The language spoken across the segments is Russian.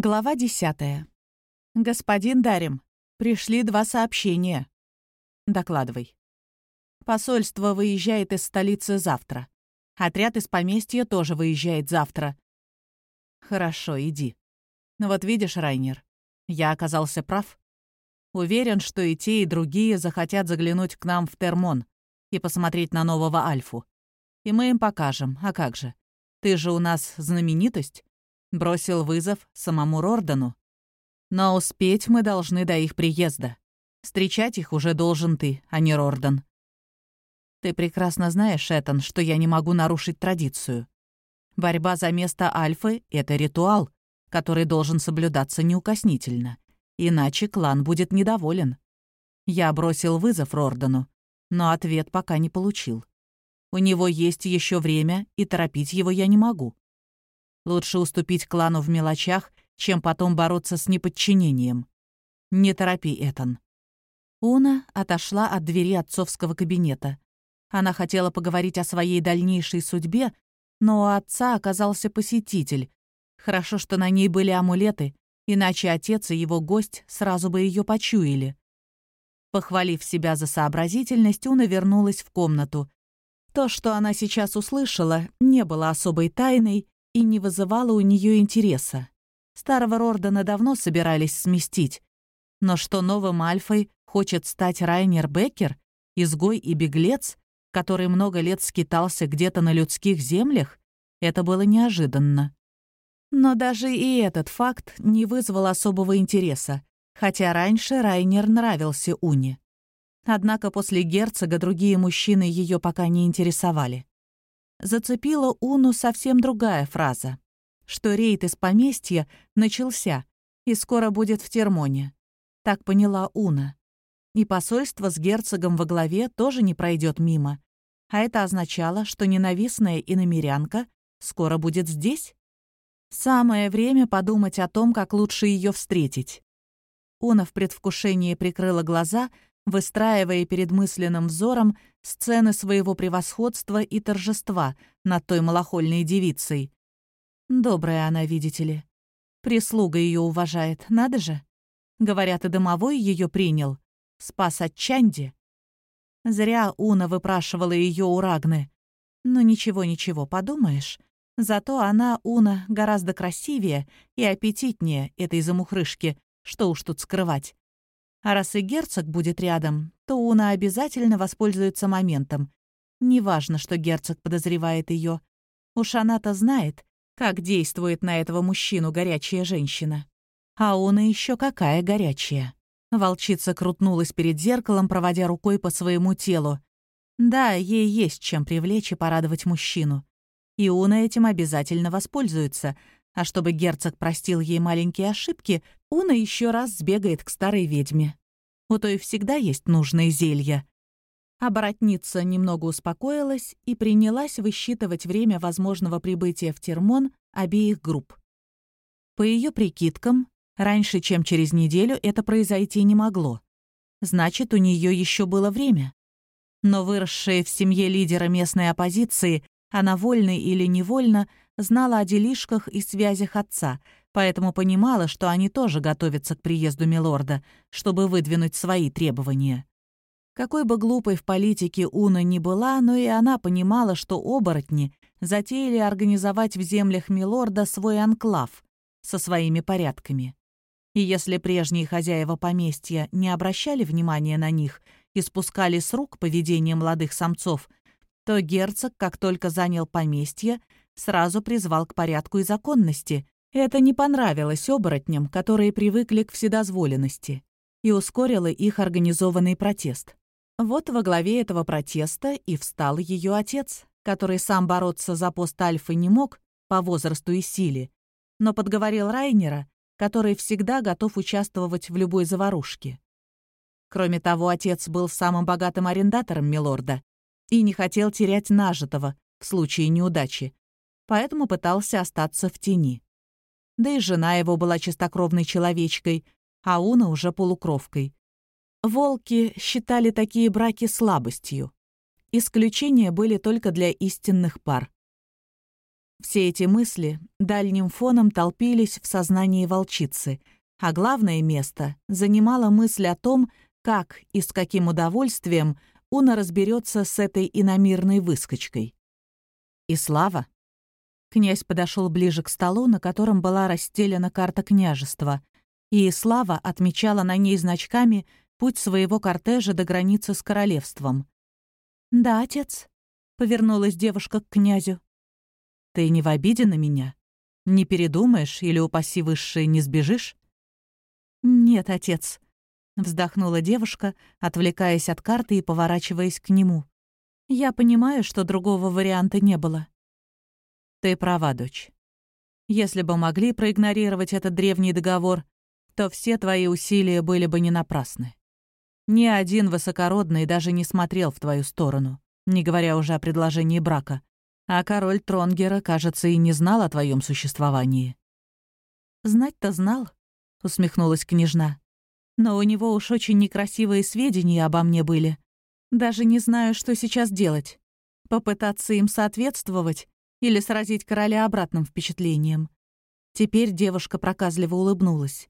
Глава десятая. «Господин Дарим, пришли два сообщения». «Докладывай». «Посольство выезжает из столицы завтра. Отряд из поместья тоже выезжает завтра». «Хорошо, иди. Вот видишь, Райнер, я оказался прав. Уверен, что и те, и другие захотят заглянуть к нам в Термон и посмотреть на нового Альфу. И мы им покажем, а как же. Ты же у нас знаменитость». Бросил вызов самому Рордану. Но успеть мы должны до их приезда. Встречать их уже должен ты, а не Рордан. Ты прекрасно знаешь, Этан, что я не могу нарушить традицию. Борьба за место Альфы — это ритуал, который должен соблюдаться неукоснительно. Иначе клан будет недоволен. Я бросил вызов Рордану, но ответ пока не получил. У него есть еще время, и торопить его я не могу. Лучше уступить клану в мелочах, чем потом бороться с неподчинением. Не торопи, Этан. Уна отошла от двери отцовского кабинета. Она хотела поговорить о своей дальнейшей судьбе, но у отца оказался посетитель. Хорошо, что на ней были амулеты, иначе отец и его гость сразу бы ее почуяли. Похвалив себя за сообразительность, Уна вернулась в комнату. То, что она сейчас услышала, не было особой тайной и не вызывало у нее интереса. Старого Рордана давно собирались сместить. Но что новым Альфой хочет стать Райнер Беккер, изгой и беглец, который много лет скитался где-то на людских землях, это было неожиданно. Но даже и этот факт не вызвал особого интереса, хотя раньше Райнер нравился Уне. Однако после герцога другие мужчины ее пока не интересовали зацепила Уну совсем другая фраза, что рейд из поместья начался и скоро будет в Термоне. Так поняла Уна. И посольство с герцогом во главе тоже не пройдет мимо. А это означало, что ненавистная иномерянка скоро будет здесь. Самое время подумать о том, как лучше ее встретить. Уна в предвкушении прикрыла глаза — выстраивая перед мысленным взором сцены своего превосходства и торжества над той малохольной девицей. Добрая она, видите ли. Прислуга ее уважает, надо же. Говорят, и домовой ее принял. Спас от Чанди. Зря Уна выпрашивала ее у Рагны. Но ничего-ничего, подумаешь. Зато она, Уна, гораздо красивее и аппетитнее этой замухрышки, что уж тут скрывать. А раз и герцог будет рядом, то Уна обязательно воспользуется моментом. Неважно, что герцог подозревает ее. Уж она-то знает, как действует на этого мужчину горячая женщина. А Уна еще какая горячая. Волчица крутнулась перед зеркалом, проводя рукой по своему телу. Да, ей есть чем привлечь и порадовать мужчину. И Уна этим обязательно воспользуется — а чтобы герцог простил ей маленькие ошибки, Уна еще раз сбегает к старой ведьме. У той всегда есть нужные зелья. Оборотница немного успокоилась и принялась высчитывать время возможного прибытия в Термон обеих групп. По ее прикидкам, раньше, чем через неделю, это произойти не могло. Значит, у нее еще было время. Но выросшая в семье лидера местной оппозиции, она вольно или невольно знала о делишках и связях отца, поэтому понимала, что они тоже готовятся к приезду Милорда, чтобы выдвинуть свои требования. Какой бы глупой в политике Уна ни была, но и она понимала, что оборотни затеяли организовать в землях Милорда свой анклав со своими порядками. И если прежние хозяева поместья не обращали внимания на них и спускали с рук поведение молодых самцов, то герцог, как только занял поместье, сразу призвал к порядку и законности. Это не понравилось оборотням, которые привыкли к вседозволенности, и ускорило их организованный протест. Вот во главе этого протеста и встал ее отец, который сам бороться за пост Альфы не мог по возрасту и силе, но подговорил Райнера, который всегда готов участвовать в любой заварушке. Кроме того, отец был самым богатым арендатором Милорда и не хотел терять нажитого в случае неудачи, поэтому пытался остаться в тени. Да и жена его была чистокровной человечкой, а Уна уже полукровкой. Волки считали такие браки слабостью. Исключения были только для истинных пар. Все эти мысли дальним фоном толпились в сознании волчицы, а главное место занимала мысль о том, как и с каким удовольствием Уна разберется с этой иномирной выскочкой. И слава. Князь подошел ближе к столу, на котором была расстелена карта княжества, и Слава отмечала на ней значками путь своего кортежа до границы с королевством. «Да, отец», — повернулась девушка к князю. «Ты не в обиде на меня? Не передумаешь или, упаси высшие, не сбежишь?» «Нет, отец», — вздохнула девушка, отвлекаясь от карты и поворачиваясь к нему. «Я понимаю, что другого варианта не было». «Ты права, дочь. Если бы могли проигнорировать этот древний договор, то все твои усилия были бы не напрасны. Ни один высокородный даже не смотрел в твою сторону, не говоря уже о предложении брака. А король Тронгера, кажется, и не знал о твоем существовании. «Знать-то знал», — усмехнулась княжна. «Но у него уж очень некрасивые сведения обо мне были. Даже не знаю, что сейчас делать. Попытаться им соответствовать или сразить короля обратным впечатлением». Теперь девушка проказливо улыбнулась.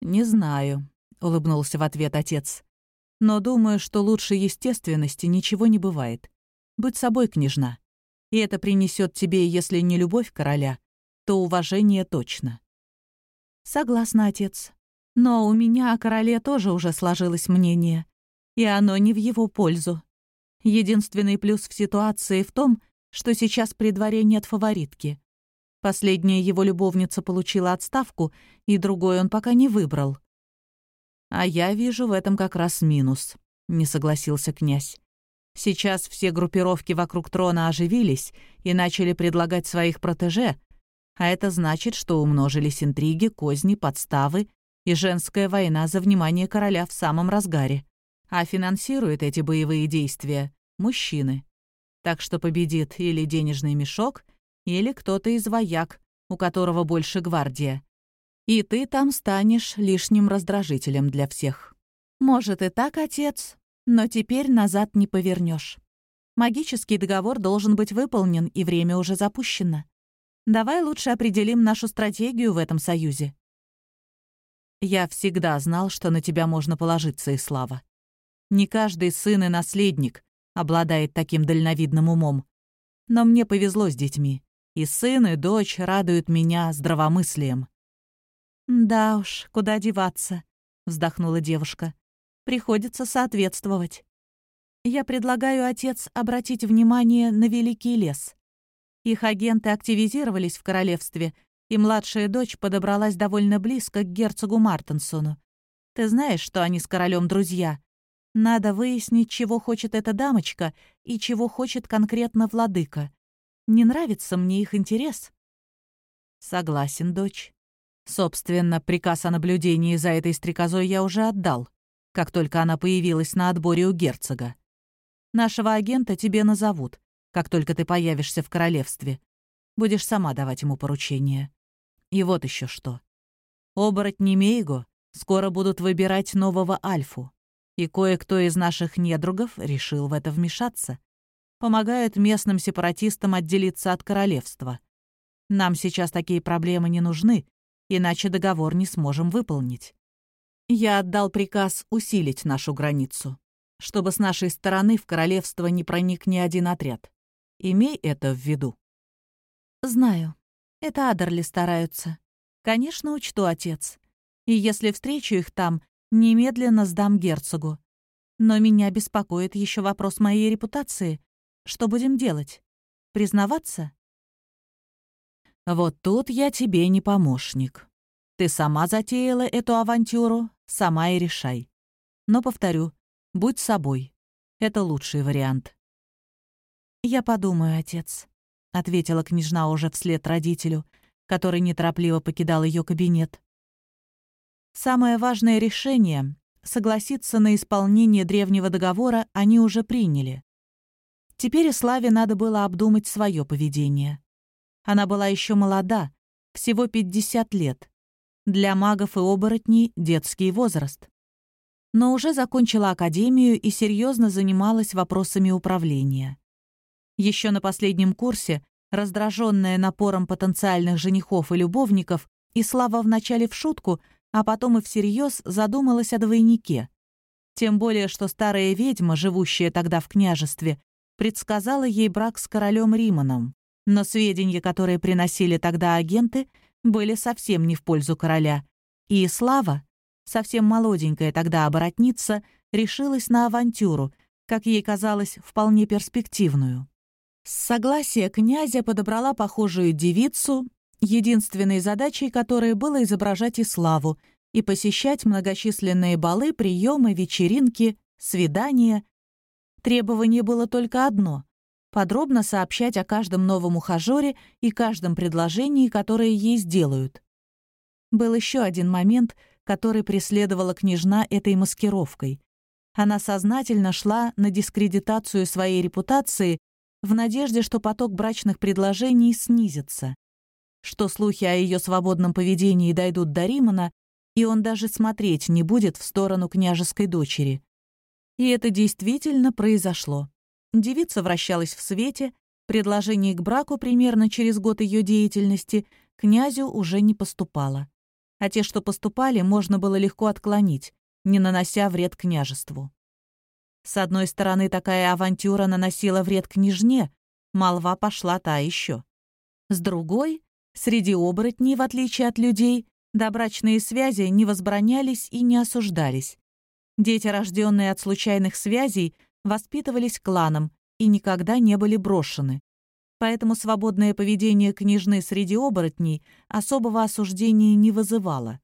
«Не знаю», улыбнулся в ответ отец. Но думаю, что лучше естественности ничего не бывает. Будь собой, княжна. И это принесет тебе, если не любовь короля, то уважение точно. Согласна, отец. Но у меня о короле тоже уже сложилось мнение. И оно не в его пользу. Единственный плюс в ситуации в том, что сейчас при дворе нет фаворитки. Последняя его любовница получила отставку, и другой он пока не выбрал. «А я вижу в этом как раз минус», — не согласился князь. «Сейчас все группировки вокруг трона оживились и начали предлагать своих протеже, а это значит, что умножились интриги, козни, подставы и женская война за внимание короля в самом разгаре. А финансируют эти боевые действия мужчины. Так что победит или денежный мешок, или кто-то из вояк, у которого больше гвардия. И ты там станешь лишним раздражителем для всех. Может и так, отец, но теперь назад не повернешь. Магический договор должен быть выполнен, и время уже запущено. Давай лучше определим нашу стратегию в этом союзе. Я всегда знал, что на тебя можно положиться, Ислава. Не каждый сын и наследник обладает таким дальновидным умом. Но мне повезло с детьми. И сын, и дочь радуют меня здравомыслием. «Да уж, куда деваться», — вздохнула девушка. «Приходится соответствовать. Я предлагаю, отец, обратить внимание на Великий лес. Их агенты активизировались в королевстве, и младшая дочь подобралась довольно близко к герцогу Мартенсону. Ты знаешь, что они с королем друзья. Надо выяснить, чего хочет эта дамочка и чего хочет конкретно владыка. Не нравится мне их интерес?» «Согласен, дочь. Собственно, приказ о наблюдении за этой стрекозой я уже отдал, как только она появилась на отборе у герцога. Нашего агента тебе назовут, как только ты появишься в королевстве. Будешь сама давать ему поручения. И вот еще что. Оборотни Мейго скоро будут выбирать нового Альфу, и кое-кто из наших недругов решил в это вмешаться. Помогают местным сепаратистам отделиться от королевства. Нам сейчас такие проблемы не нужны, иначе договор не сможем выполнить. Я отдал приказ усилить нашу границу, чтобы с нашей стороны в королевство не проник ни один отряд. Имей это в виду. Знаю. Это Адерли стараются. Конечно, учту, отец. И если встречу их там, немедленно сдам герцогу. Но меня беспокоит еще вопрос моей репутации. Что будем делать? Признаваться? Вот тут я тебе не помощник. Ты сама затеяла эту авантюру, сама и решай. Но, повторю, будь собой. Это лучший вариант. «Я подумаю, отец», — ответила княжна уже вслед родителю, который неторопливо покидал ее кабинет. Самое важное решение — согласиться на исполнение древнего договора они уже приняли. Теперь Славе надо было обдумать свое поведение. Она была еще молода, всего 50 лет. Для магов и оборотней — детский возраст. Но уже закончила академию и серьезно занималась вопросами управления. Еще на последнем курсе Раздраженная напором потенциальных женихов и любовников, и Слава вначале в шутку, а потом и всерьез задумалась о двойнике. Тем более, что старая ведьма, живущая тогда в княжестве, предсказала ей брак с королем Риманом. Но сведения, которые приносили тогда агенты, были совсем не в пользу короля. И Слава, совсем молоденькая тогда оборотница, решилась на авантюру, как ей казалось, вполне перспективную. С согласия князя подобрала похожую девицу, единственной задачей которой было изображать и славу и посещать многочисленные балы, приемы, вечеринки, свидания. Требование было только одно — подробно сообщать о каждом новом ухажёре и каждом предложении, которое ей сделают. Был еще один момент, который преследовала княжна этой маскировкой. Она сознательно шла на дискредитацию своей репутации в надежде, что поток брачных предложений снизится, что слухи о ее свободном поведении дойдут до Римана, и он даже смотреть не будет в сторону княжеской дочери. И это действительно произошло. Девица вращалась в свете, предложений к браку примерно через год ее деятельности князю уже не поступало. А те, что поступали, можно было легко отклонить, не нанося вред княжеству. С одной стороны, такая авантюра наносила вред княжне, молва пошла та еще. С другой, среди оборотней, в отличие от людей, добрачные связи не возбранялись и не осуждались. Дети, рожденные от случайных связей, воспитывались кланом и никогда не были брошены. Поэтому свободное поведение княжны среди оборотней особого осуждения не вызывало.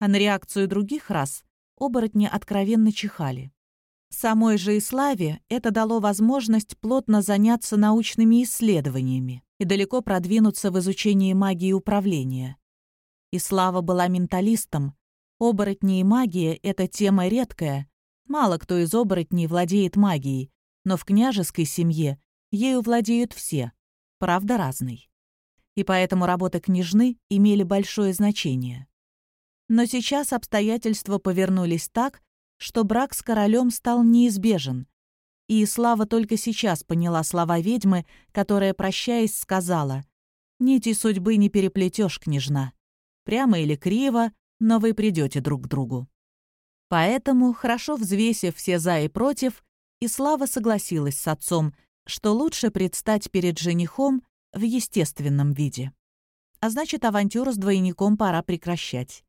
А на реакцию других рас оборотни откровенно чихали. Самой же Иславе это дало возможность плотно заняться научными исследованиями и далеко продвинуться в изучении магии управления. Ислава была менталистом. Оборотни и магия — это тема редкая. Мало кто из оборотней владеет магией, но в княжеской семье ею владеют все, правда разной. И поэтому работы княжны имели большое значение. Но сейчас обстоятельства повернулись так, что брак с королем стал неизбежен. И Слава только сейчас поняла слова ведьмы, которая, прощаясь, сказала «Нити судьбы не переплетешь, княжна. Прямо или криво, но вы придете друг к другу». Поэтому, хорошо взвесив все «за» и «против», и Слава согласилась с отцом, что лучше предстать перед женихом в естественном виде. А значит, авантюру с двойником пора прекращать.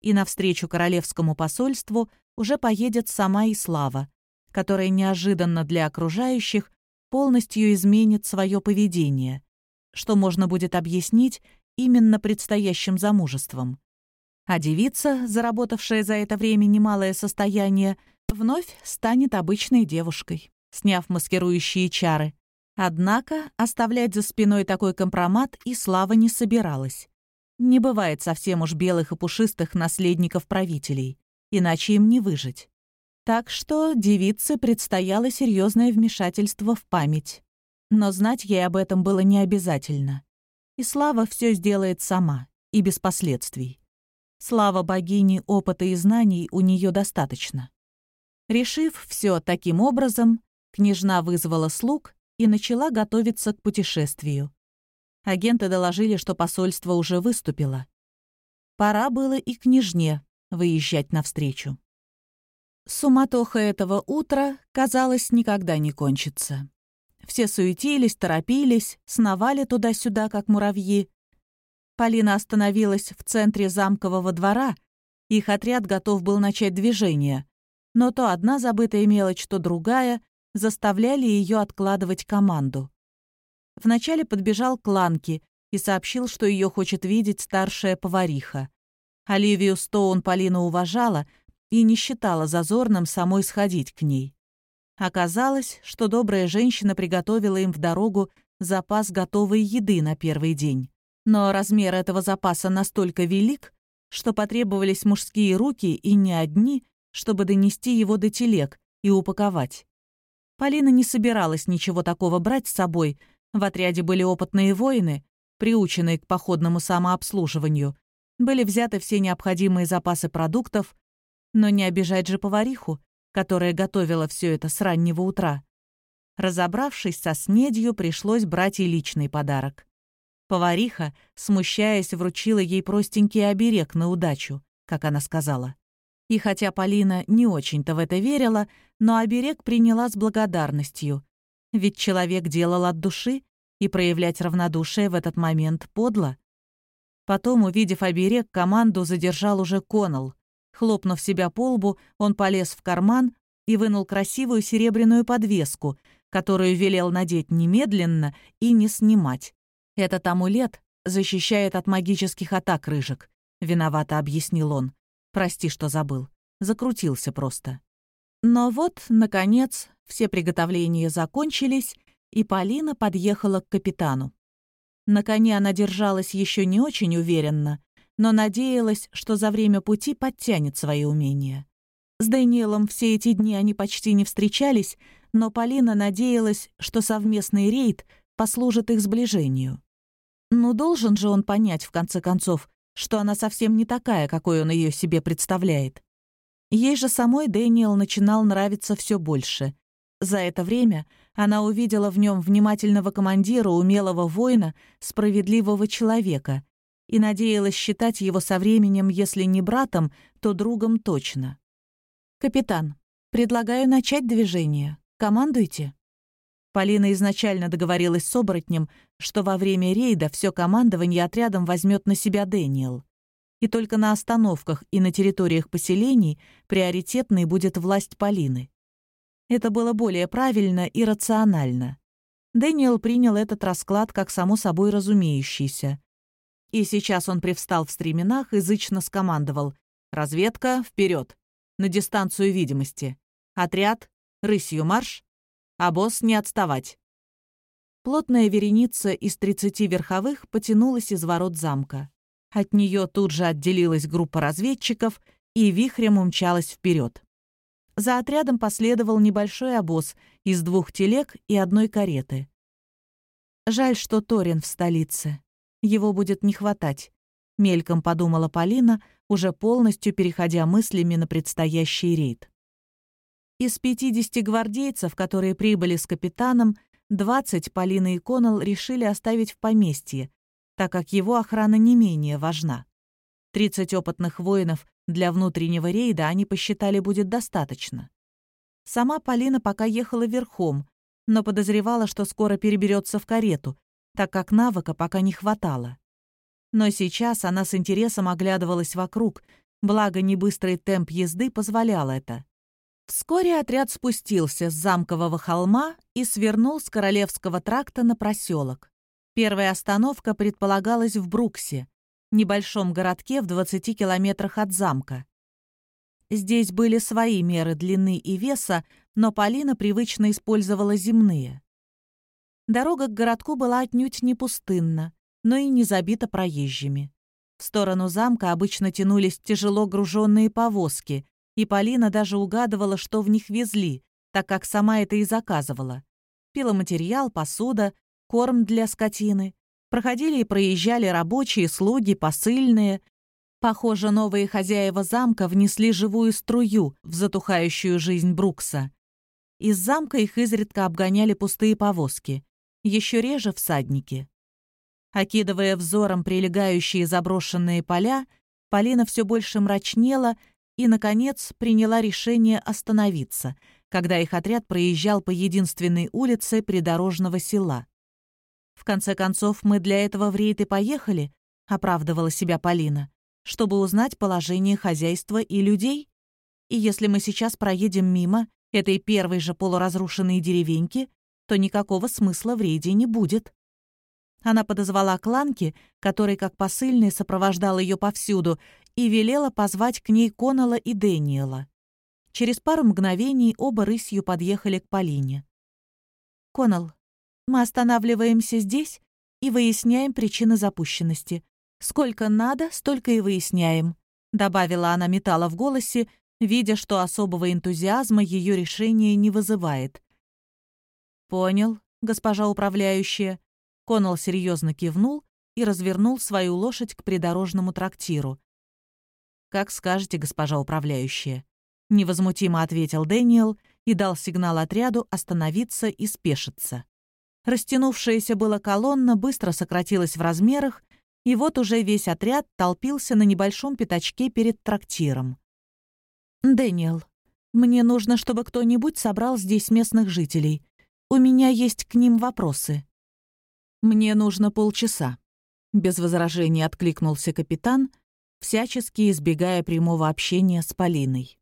И навстречу королевскому посольству уже поедет сама и Слава, которая неожиданно для окружающих полностью изменит свое поведение, что можно будет объяснить именно предстоящим замужеством. А девица, заработавшая за это время немалое состояние, вновь станет обычной девушкой, сняв маскирующие чары. Однако оставлять за спиной такой компромат и Слава не собиралась. Не бывает совсем уж белых и пушистых наследников правителей иначе им не выжить. Так что девице предстояло серьезное вмешательство в память. Но знать ей об этом было не обязательно. И Слава все сделает сама, и без последствий. Слава богини опыта и знаний у нее достаточно. Решив все таким образом, княжна вызвала слуг и начала готовиться к путешествию. Агенты доложили, что посольство уже выступило. Пора было и княжне выезжать навстречу. Суматоха этого утра, казалось, никогда не кончится. Все суетились, торопились, сновали туда-сюда, как муравьи. Полина остановилась в центре замкового двора. Их отряд готов был начать движение. Но то одна забытая мелочь, то другая заставляли ее откладывать команду. Вначале подбежал Кланки и сообщил, что ее хочет видеть старшая повариха. Оливию Стоун Полина уважала и не считала зазорным самой сходить к ней. Оказалось, что добрая женщина приготовила им в дорогу запас готовой еды на первый день. Но размер этого запаса настолько велик, что потребовались мужские руки и не одни, чтобы донести его до телег и упаковать. Полина не собиралась ничего такого брать с собой. В отряде были опытные воины, приученные к походному самообслуживанию, были взяты все необходимые запасы продуктов, но не обижать же повариху, которая готовила все это с раннего утра. Разобравшись со снедью, пришлось брать и личный подарок. Повариха, смущаясь, вручила ей простенький оберег на удачу, как она сказала. И хотя Полина не очень-то в это верила, но оберег приняла с благодарностью. Ведь человек делал от души, и проявлять равнодушие в этот момент подло. Потом, увидев оберег, команду задержал уже Коннелл. Хлопнув себя по лбу, он полез в карман и вынул красивую серебряную подвеску, которую велел надеть немедленно и не снимать. Этот амулет защищает от магических атак рыжик. Виновато объяснил он. Прости, что забыл. Закрутился просто. Но вот, наконец, все приготовления закончились, и Полина подъехала к капитану. На коне она держалась еще не очень уверенно, но надеялась, что за время пути подтянет свои умения. С Дэниелом все эти дни они почти не встречались, но Полина надеялась, что совместный рейд послужит их сближению. Ну, должен же он понять, в конце концов, что она совсем не такая, какой он ее себе представляет. Ей же самой Дэниел начинал нравиться все больше. За это время она увидела в нем внимательного командира, умелого воина, справедливого человека и надеялась считать его со временем, если не братом, то другом точно. «Капитан, предлагаю начать движение. Командуйте». Полина изначально договорилась с оборотнем, что во время рейда все командование отрядом возьмет на себя Дэниел. И только на остановках и на территориях поселений приоритетной будет власть Полины. Это было более правильно и рационально. Дэниел принял этот расклад как само собой разумеющийся. И сейчас он привстал в стременах и зычно скомандовал «Разведка, вперед! На дистанцию видимости! Отряд, рысью марш! А босс не отставать!» Плотная вереница из 30 верховых потянулась из ворот замка. От нее тут же отделилась группа разведчиков и вихрем умчалась вперед. За отрядом последовал небольшой обоз из двух телег и одной кареты. Жаль, что Торин в столице. Его будет не хватать. Мельком подумала Полина, уже полностью переходя мыслями на предстоящий рейд. Из 50 гвардейцев, которые прибыли с капитаном, 20 Полина и Коннелл решили оставить в поместье, так как его охрана не менее важна. 30 опытных воинов для внутреннего рейда они посчитали будет достаточно. Сама Полина пока ехала верхом, но подозревала, что скоро переберется в карету, так как навыка пока не хватало. Но сейчас она с интересом оглядывалась вокруг, благо небыстрый темп езды позволял это. Вскоре отряд спустился с замкового холма и свернул с Королевского тракта на проселок. Первая остановка предполагалась в Бруксе, небольшом городке в 20 километрах от замка. Здесь были свои меры длины и веса, но Полина привычно использовала земные. Дорога к городку была отнюдь не пустынна, но и не забита проезжими. В сторону замка обычно тянулись тяжело груженные повозки, и Полина даже угадывала, что в них везли, так как сама это и заказывала. Пиломатериал, посуда, корм для скотины, Проходили и проезжали рабочие, слуги, посыльные. Похоже, новые хозяева замка внесли живую струю в затухающую жизнь Брукса. Из замка их изредка обгоняли пустые повозки, еще реже всадники. Окидывая взором прилегающие заброшенные поля, Полина все больше мрачнела и, наконец, приняла решение остановиться, когда их отряд проезжал по единственной улице придорожного села. В конце концов, мы для этого в рейд и поехали, оправдывала себя Полина, чтобы узнать положение хозяйства и людей. И если мы сейчас проедем мимо этой первой же полуразрушенной деревеньки, то никакого смысла в рейде не будет. Она подозвала Кланки, который как посыльный сопровождал ее повсюду, и велела позвать к ней Конала и Дэниела. Через пару мгновений оба рысью подъехали к Полине. «Конал, мы останавливаемся здесь и выясняем причины запущенности. Сколько надо, столько и выясняем», — добавила она металла в голосе, видя, что особого энтузиазма ее решение не вызывает. «Понял, госпожа управляющая». Коннелл серьезно кивнул и развернул свою лошадь к придорожному трактиру. «Как скажете, госпожа управляющая», — невозмутимо ответил Дэниел и дал сигнал отряду остановиться и спешиться. Растянувшаяся была колонна быстро сократилась в размерах, и вот уже весь отряд толпился на небольшом пятачке перед трактиром. «Дэниел, мне нужно, чтобы кто-нибудь собрал здесь местных жителей. У меня есть к ним вопросы». «Мне нужно полчаса», — без возражений откликнулся капитан, всячески избегая прямого общения с Полиной.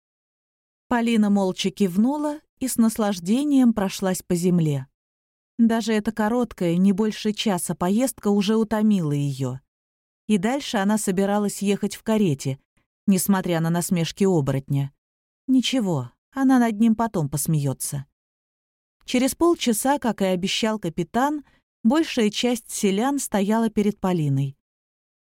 Полина молча кивнула и с наслаждением прошлась по земле. Даже эта короткая, не больше часа поездка уже утомила ее. И дальше она собиралась ехать в карете, несмотря на насмешки оборотня. Ничего, она над ним потом посмеется. Через полчаса, как и обещал капитан, большая часть селян стояла перед Полиной.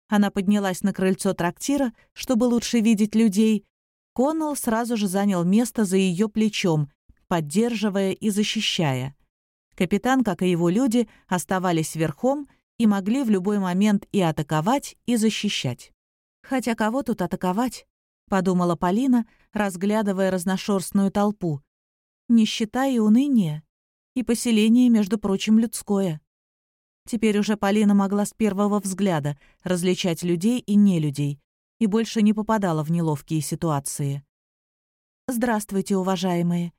Она поднялась на крыльцо трактира, чтобы лучше видеть людей. Коннелл сразу же занял место за ее плечом, поддерживая и защищая. Капитан, как и его люди, оставались верхом и могли в любой момент и атаковать, и защищать. Хотя кого тут атаковать? подумала Полина, разглядывая разношерстную толпу. Нищета и уныние. И поселение, между прочим, людское. Теперь уже Полина могла с первого взгляда различать людей и нелюдей и больше не попадала в неловкие ситуации. «Здравствуйте, уважаемые»,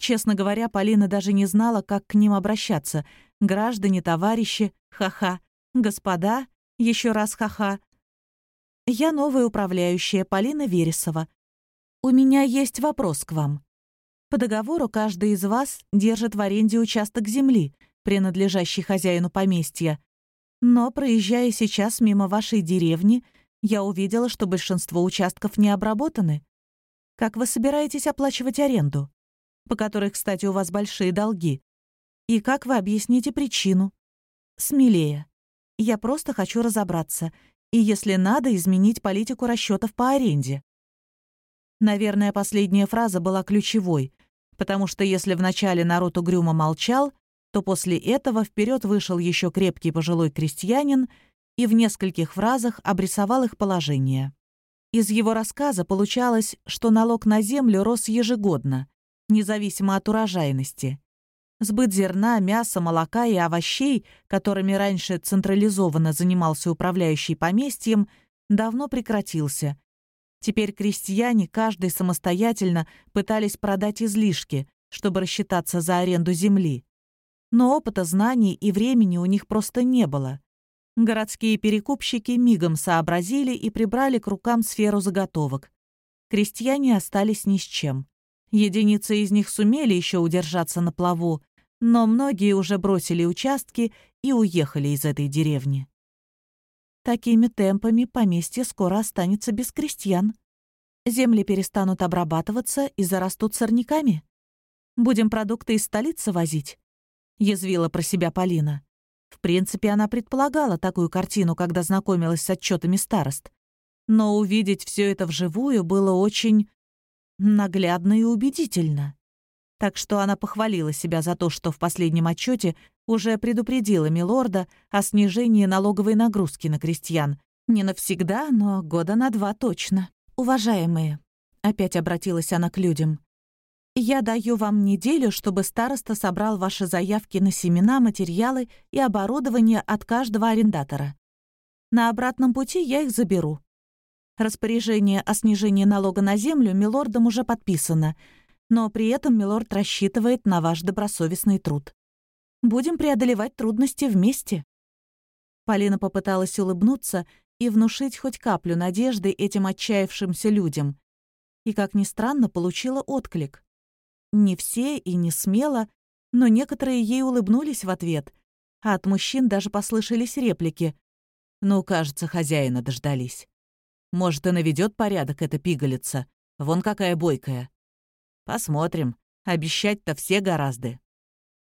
Честно говоря, Полина даже не знала, как к ним обращаться. Граждане, товарищи, ха-ха. Господа, еще раз ха-ха. Я новая управляющая Полина Вересова. У меня есть вопрос к вам. По договору каждый из вас держит в аренде участок земли, принадлежащий хозяину поместья. Но, проезжая сейчас мимо вашей деревни, я увидела, что большинство участков не обработаны. Как вы собираетесь оплачивать аренду? По которой, кстати, у вас большие долги. И как вы объясните причину? Смелее. Я просто хочу разобраться, и если надо, изменить политику расчетов по аренде. Наверное, последняя фраза была ключевой, потому что если вначале народ угрюмо молчал, то после этого вперед вышел еще крепкий пожилой крестьянин и в нескольких фразах обрисовал их положение. Из его рассказа получалось, что налог на землю рос ежегодно, независимо от урожайности. Сбыт зерна, мяса, молока и овощей, которыми раньше централизованно занимался управляющий поместьем, давно прекратился. Теперь крестьяне, каждый самостоятельно, пытались продать излишки, чтобы рассчитаться за аренду земли. Но опыта, знаний и времени у них просто не было. Городские перекупщики мигом сообразили и прибрали к рукам сферу заготовок. Крестьяне остались ни с чем. Единицы из них сумели еще удержаться на плаву, но многие уже бросили участки и уехали из этой деревни. Такими темпами поместье скоро останется без крестьян. Земли перестанут обрабатываться и зарастут сорняками. Будем продукты из столицы возить?» — язвила про себя Полина. В принципе, она предполагала такую картину, когда знакомилась с отчетами старост. Но увидеть все это вживую было очень наглядно и убедительно. Так что она похвалила себя за то, что в последнем отчете уже предупредила Милорда о снижении налоговой нагрузки на крестьян. Не навсегда, но года на два точно. «Уважаемые», — опять обратилась она к людям, «я даю вам неделю, чтобы староста собрал ваши заявки на семена, материалы и оборудование от каждого арендатора. На обратном пути я их заберу. Распоряжение о снижении налога на землю милордом уже подписано, но при этом милорд рассчитывает на ваш добросовестный труд. Будем преодолевать трудности вместе». Полина попыталась улыбнуться и внушить хоть каплю надежды этим отчаявшимся людям. И, как ни странно, получила отклик. Не все и не смело, но некоторые ей улыбнулись в ответ, а от мужчин даже послышались реплики. «Ну, кажется, хозяина дождались». Может, и наведет порядок эта пигалица. Вон какая бойкая. Посмотрим. Обещать-то все гораздо.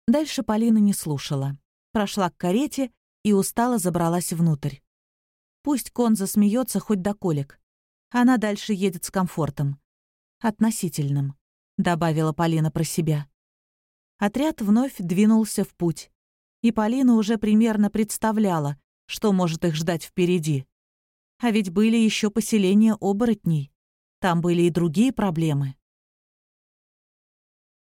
Дальше Полина не слушала. Прошла к карете и устало забралась внутрь. Пусть кон засмеется хоть до колик. Она дальше едет с комфортом. Относительным, добавила Полина про себя. Отряд вновь двинулся в путь. И Полина уже примерно представляла, что может их ждать впереди. А ведь были еще поселения оборотней. Там были и другие проблемы.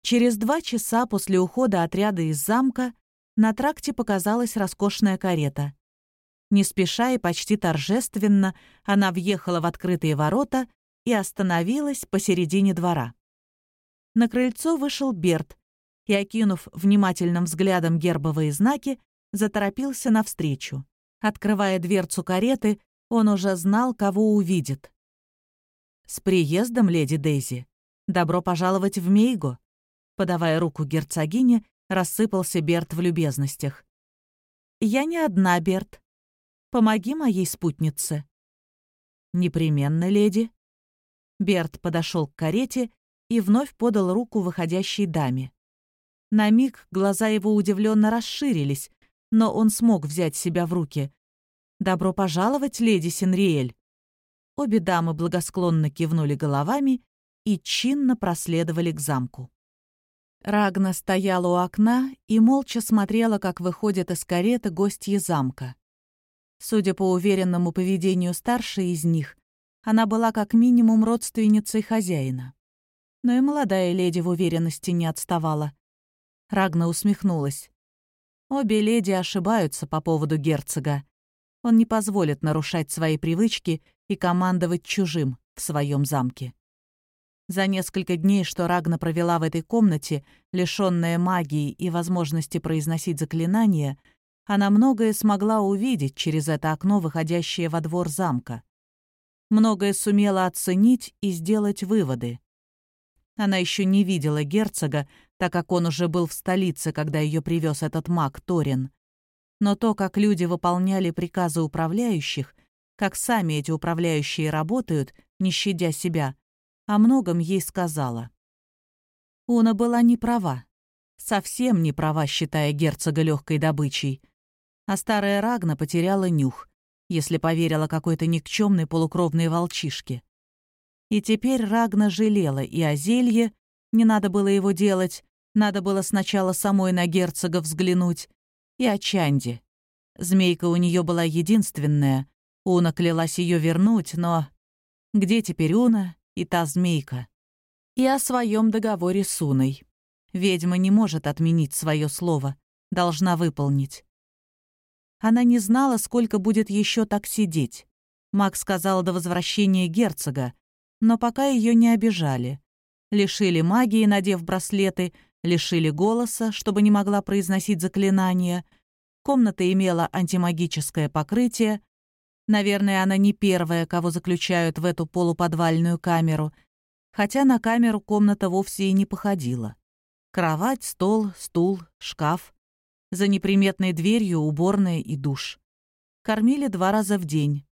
Через два часа после ухода отряда из замка на тракте показалась роскошная карета. Не спеша и почти торжественно она въехала в открытые ворота и остановилась посередине двора. На крыльцо вышел Берт и, окинув внимательным взглядом гербовые знаки, заторопился навстречу. Открывая дверцу кареты, он уже знал, кого увидит. «С приездом, леди Дейзи! Добро пожаловать в Мейго!» Подавая руку герцогине, рассыпался Берт в любезностях. «Я не одна, Берт. Помоги моей спутнице». «Непременно, леди». Берт подошел к карете и вновь подал руку выходящей даме. На миг глаза его удивленно расширились, но он смог взять себя в руки. «Добро пожаловать, леди Синриэль!» Обе дамы благосклонно кивнули головами и чинно проследовали к замку. Рагна стояла у окна и молча смотрела, как выходят из кареты гостьи замка. Судя по уверенному поведению старшей из них, она была как минимум родственницей хозяина. Но и молодая леди в уверенности не отставала. Рагна усмехнулась. Обе леди ошибаются по поводу герцога. Он не позволит нарушать свои привычки и командовать чужим в своем замке. За несколько дней, что Рагна провела в этой комнате, лишённая магии и возможности произносить заклинания, она многое смогла увидеть через это окно, выходящее во двор замка. Многое сумела оценить и сделать выводы. Она еще не видела герцога, так как он уже был в столице, когда ее привез этот маг Торин. Но то, как люди выполняли приказы управляющих, как сами эти управляющие работают, не щадя себя, о многом ей сказала. Уна была не права. Совсем не права, считая герцога легкой добычей. А старая Рагна потеряла нюх, если поверила какой-то никчемной полукровной волчишке. И теперь Рагна жалела и о зелье, не надо было его делать, надо было сначала самой на герцога взглянуть, и о Чанде. Змейка у нее была единственная, Уна клялась ее вернуть, но... Где теперь Уна и та змейка? И о своем договоре с Уной. Ведьма не может отменить свое слово, должна выполнить. Она не знала, сколько будет еще так сидеть. Макс сказал до возвращения герцога, но пока ее не обижали. Лишили магии, надев браслеты, лишили голоса, чтобы не могла произносить заклинания. Комната имела антимагическое покрытие. Наверное, она не первая, кого заключают в эту полуподвальную камеру, хотя на камеру комната вовсе и не походила. Кровать, стол, стул, шкаф. За неприметной дверью уборная и душ. Кормили два раза в день.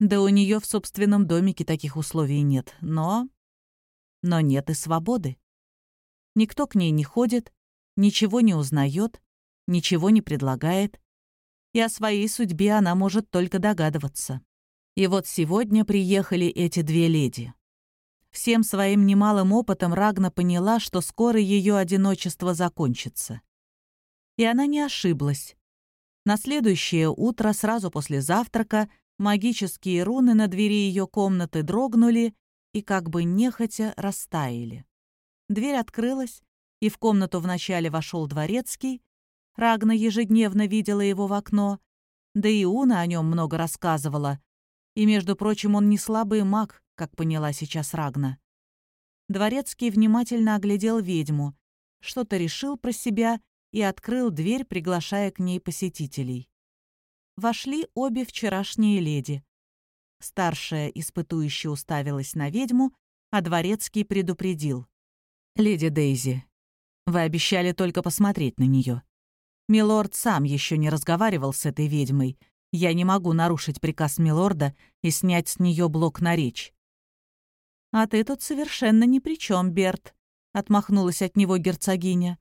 Да у нее в собственном домике таких условий нет, но... Но нет и свободы. Никто к ней не ходит, ничего не узнает, ничего не предлагает. И о своей судьбе она может только догадываться. И вот сегодня приехали эти две леди. Всем своим немалым опытом Рагна поняла, что скоро ее одиночество закончится. И она не ошиблась. На следующее утро, сразу после завтрака, Магические руны на двери ее комнаты дрогнули и как бы нехотя растаяли. Дверь открылась, и в комнату вначале вошел дворецкий. Рагна ежедневно видела его в окно, да и Уна о нем много рассказывала. И, между прочим, он не слабый маг, как поняла сейчас Рагна. Дворецкий внимательно оглядел ведьму, что-то решил про себя и открыл дверь, приглашая к ней посетителей вошли обе вчерашние леди. Старшая испытующе уставилась на ведьму, а дворецкий предупредил. «Леди Дейзи, вы обещали только посмотреть на нее. Милорд сам еще не разговаривал с этой ведьмой. Я не могу нарушить приказ милорда и снять с нее блок на речь». «А ты тут совершенно ни при чем, Берт», — отмахнулась от него герцогиня.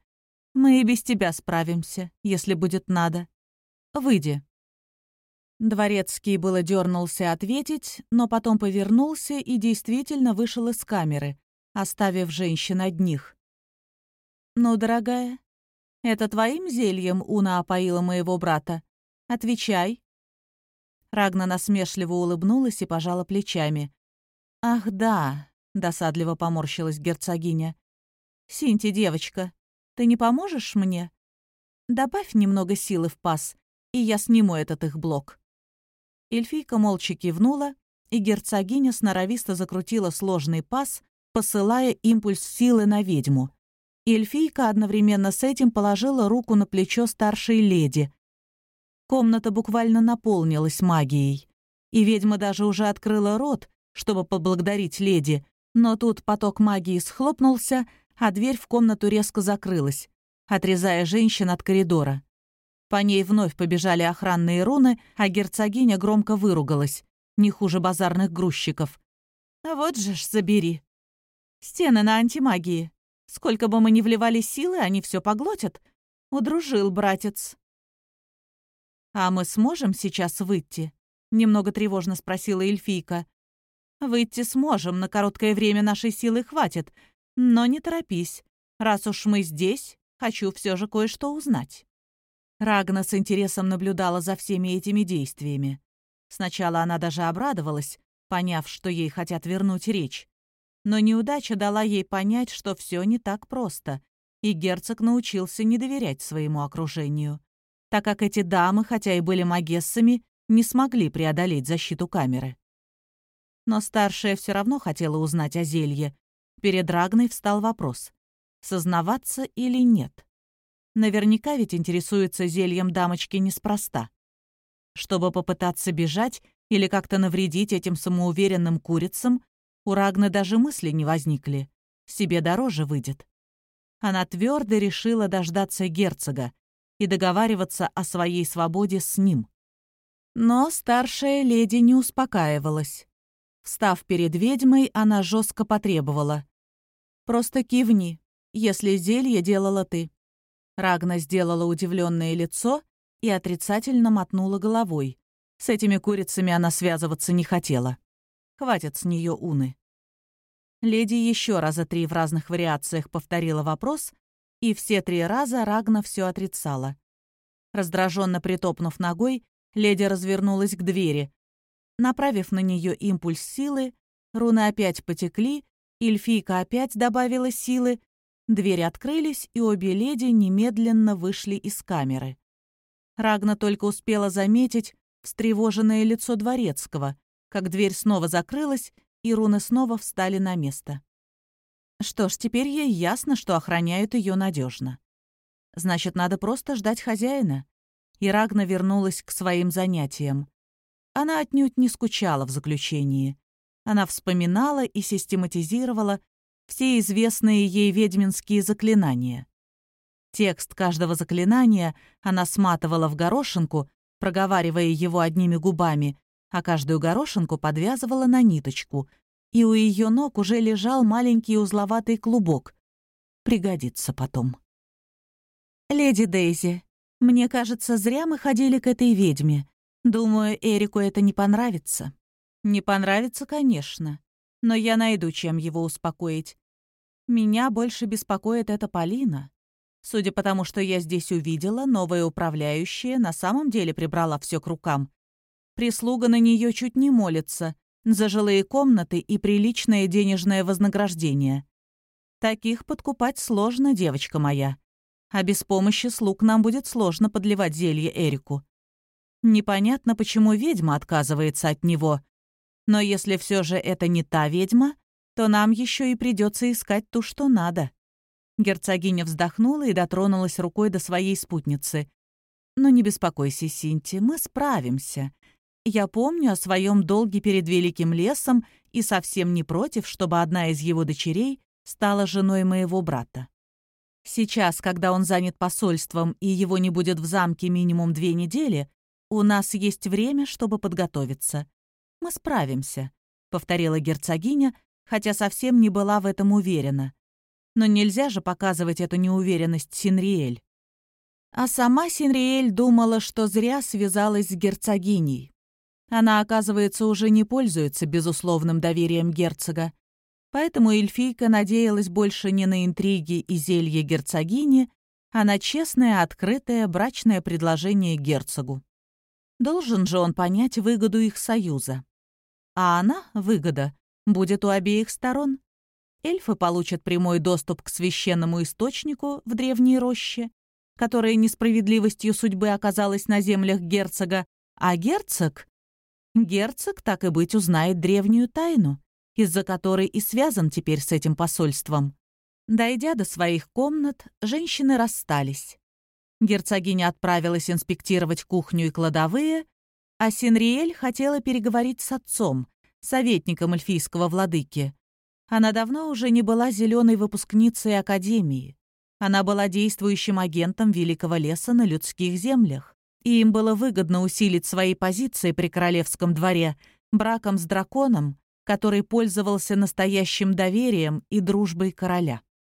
«Мы и без тебя справимся, если будет надо. Выйди». Дворецкий было дернулся ответить, но потом повернулся и действительно вышел из камеры, оставив женщин одних. «Ну, дорогая, это твоим зельем Уна опоила моего брата? Отвечай». Рагна насмешливо улыбнулась и пожала плечами. «Ах, да», — досадливо поморщилась герцогиня. «Синти, девочка, ты не поможешь мне? Добавь немного силы в паз, и я сниму этот их блок». Эльфийка молча кивнула, и герцогиня сноровисто закрутила сложный паз, посылая импульс силы на ведьму. Эльфийка одновременно с этим положила руку на плечо старшей леди. Комната буквально наполнилась магией, и ведьма даже уже открыла рот, чтобы поблагодарить леди, но тут поток магии схлопнулся, а дверь в комнату резко закрылась, отрезая женщин от коридора. По ней вновь побежали охранные руны, а герцогиня громко выругалась, не хуже базарных грузчиков. «А вот же ж, забери!» «Стены на антимагии. Сколько бы мы ни вливали силы, они все поглотят. Удружил братец». «А мы сможем сейчас выйти?» — немного тревожно спросила эльфийка. «Выйти сможем, на короткое время нашей силы хватит. Но не торопись. Раз уж мы здесь, хочу все же кое-что узнать». Рагна с интересом наблюдала за всеми этими действиями. Сначала она даже обрадовалась, поняв, что ей хотят вернуть речь. Но неудача дала ей понять, что все не так просто, и герцог научился не доверять своему окружению, так как эти дамы, хотя и были магессами, не смогли преодолеть защиту камеры. Но старшая все равно хотела узнать о зелье. Перед Рагной встал вопрос, сознаваться или нет. Наверняка ведь интересуется зельем дамочки неспроста. Чтобы попытаться бежать или как-то навредить этим самоуверенным курицам, у Рагны даже мысли не возникли. Себе дороже выйдет. Она твердо решила дождаться герцога и договариваться о своей свободе с ним. Но старшая леди не успокаивалась. Встав перед ведьмой, она жестко потребовала. «Просто кивни, если зелье делала ты. Рагна сделала удивленное лицо и отрицательно мотнула головой. С этими курицами она связываться не хотела. Хватит с нее уны. Леди еще раза три в разных вариациях повторила вопрос, и все три раза Рагна все отрицала. Раздраженно притопнув ногой, леди развернулась к двери. Направив на нее импульс силы, руны опять потекли, эльфийка опять добавила силы, Двери открылись, и обе леди немедленно вышли из камеры. Рагна только успела заметить встревоженное лицо дворецкого, как дверь снова закрылась, и руны снова встали на место. Что ж, теперь ей ясно, что охраняют ее надежно. Значит, надо просто ждать хозяина. И Рагна вернулась к своим занятиям. Она отнюдь не скучала в заключении. Она вспоминала и систематизировала все известные ей ведьминские заклинания. Текст каждого заклинания она сматывала в горошинку, проговаривая его одними губами, а каждую горошинку подвязывала на ниточку, и у ее ног уже лежал маленький узловатый клубок. Пригодится потом. «Леди Дейзи, мне кажется, зря мы ходили к этой ведьме. Думаю, Эрику это не понравится». «Не понравится, конечно но я найду, чем его успокоить. Меня больше беспокоит эта Полина. Судя по тому, что я здесь увидела, новая управляющая на самом деле прибрала все к рукам. Прислуга на нее чуть не молится за жилые комнаты и приличное денежное вознаграждение. Таких подкупать сложно, девочка моя. А без помощи слуг нам будет сложно подливать зелье Эрику. Непонятно, почему ведьма отказывается от него — но если все же это не та ведьма, то нам еще и придется искать ту, что надо». Герцогиня вздохнула и дотронулась рукой до своей спутницы. «Но не беспокойся, Синти, мы справимся. Я помню о своем долге перед Великим лесом и совсем не против, чтобы одна из его дочерей стала женой моего брата. Сейчас, когда он занят посольством и его не будет в замке минимум две недели, у нас есть время, чтобы подготовиться. Мы справимся», — повторила герцогиня, хотя совсем не была в этом уверена. Но нельзя же показывать эту неуверенность Синриэль. А сама Синриэль думала, что зря связалась с герцогиней. Она, оказывается, уже не пользуется безусловным доверием герцога. Поэтому эльфийка надеялась больше не на интриги и зелье герцогини, а на честное, открытое брачное предложение герцогу. Должен же он понять выгоду их союза. А она, выгода, будет у обеих сторон. эльфы получат прямой доступ к священному источнику в древней роще, которая несправедливостью судьбы оказалась на землях герцога, а герцог... Герцог, так и быть, узнает древнюю тайну, из-за которой и связан теперь с этим посольством. Дойдя до своих комнат, женщины расстались. Герцогиня отправилась инспектировать кухню и кладовые, а Синриэль хотела переговорить с отцом, советником эльфийского владыки. Она давно уже не была зеленой выпускницей Академии. Она была действующим агентом Великого леса на людских землях. И им было выгодно усилить свои позиции при королевском дворе браком с драконом, который пользовался настоящим доверием и дружбой короля.